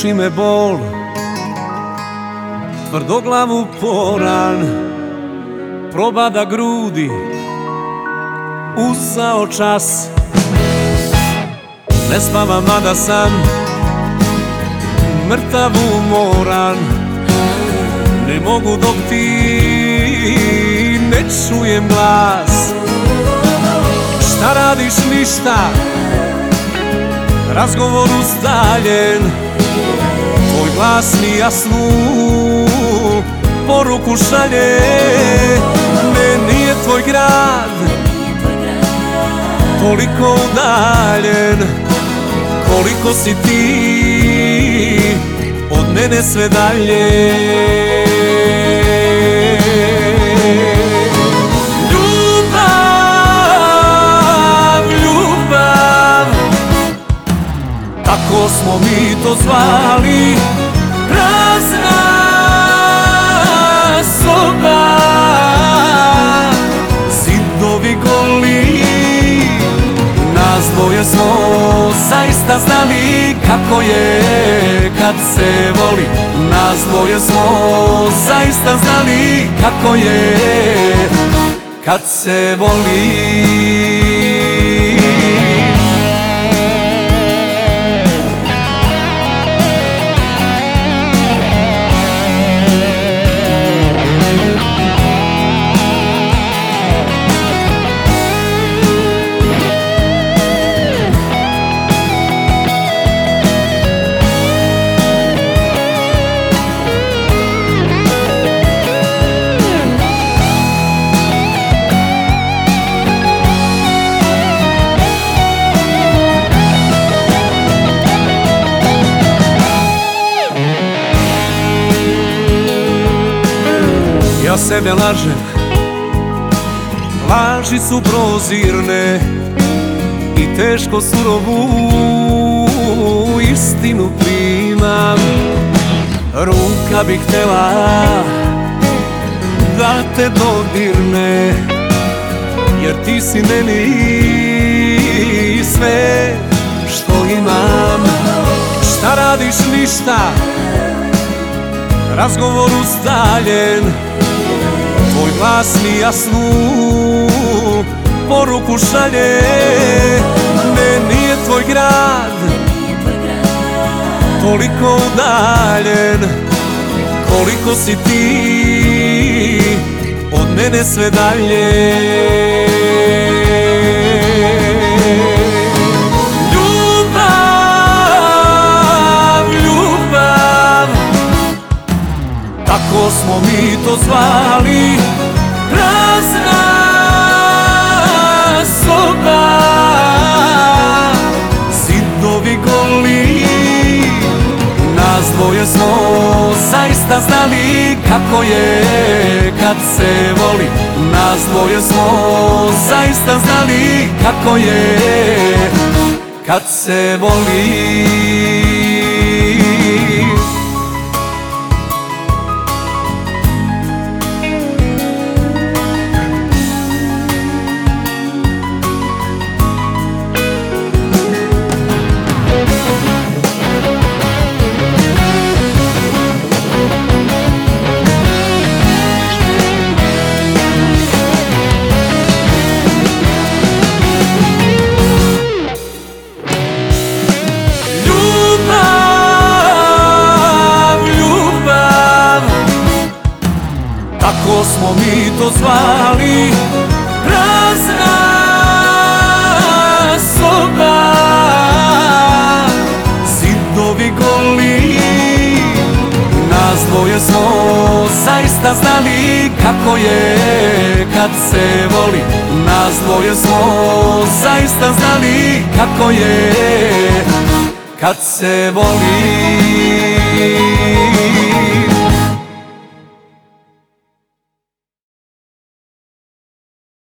Muči me bol. Tvrdoglavu poran. Probada grudi. Usao čas. Ne spavam mada sam Mrtav umoran. Ne mogu dok ti Ne čujem glas. Šta radiš ništa? Razgovor ustaljen Tvoj glas mi jasnu Poruku šalje. Ne, nije tvoj grad Toliko udaljen Koliko si ti. Od mene sve dalje. Smo mi to zvali Dvoje smo zaista znali Kako je kad se voli. Nas dvoje smo zaista znali Kako je kad se voli Ja sebe lažem. Laži su prozirne I teško surovu istinu primam. Ruka bi htjela da te dodirne Jer ti si meni sve što imam. Šta radiš ništa? Razgovor ustaljen Tvoj glas mi jasnu poruku šalje Ne, nije tvoj grad Toliko udaljen Koliko si ti Od mene sve dalje. Ljubav Tako smo mi to zvali Nas dvoje smo zaista znali Kako je kad se voli. Nas dvoje smo zaista znali Kako je kad se voli Smo mi to zvali. Prazna soba Zidovi goli Nas dvoje smo zaista znali Kako je kad se voli. Nas dvoje smo zaista znali Kako je kad se voli